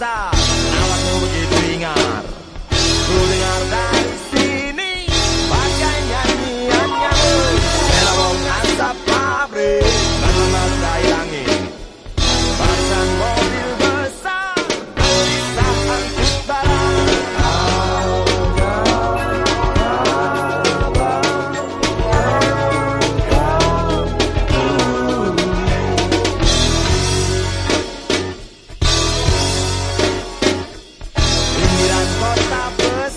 pasar.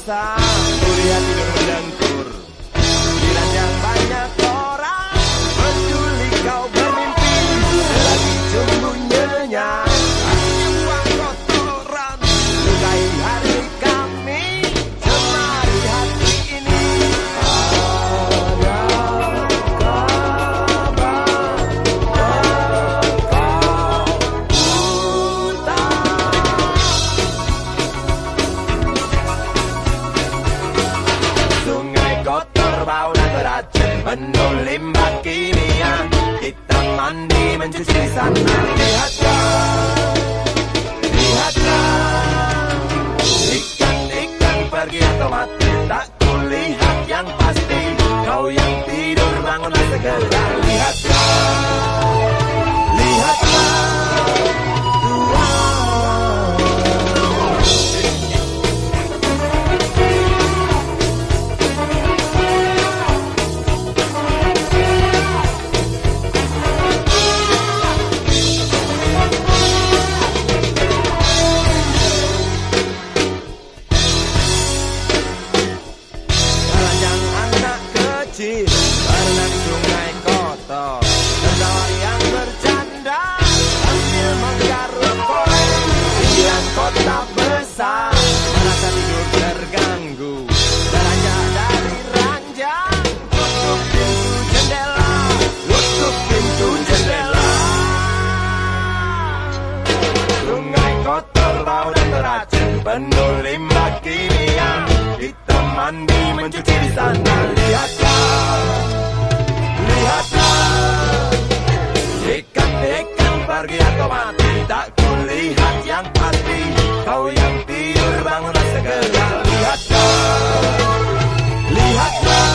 passar. Limbah kimia. Kita mandi mencuci sana Lihatlah. Lihatlah. Ikan-ikan pergi atau mati Tak Penuh limbah kimia Kita mandi mencuci di sana. Lihatlah Lihatlah Ikan-ikan pergi atau mati. Tak kulihat yang pasti Kau yang tidur bangunlah segera. Lihatlah Lihatlah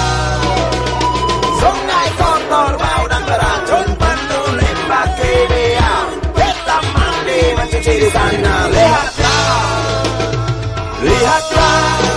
Sungai bau dan beracun Penuh limbah kimia. Mencuci di sana. Lihatlah Lihatlah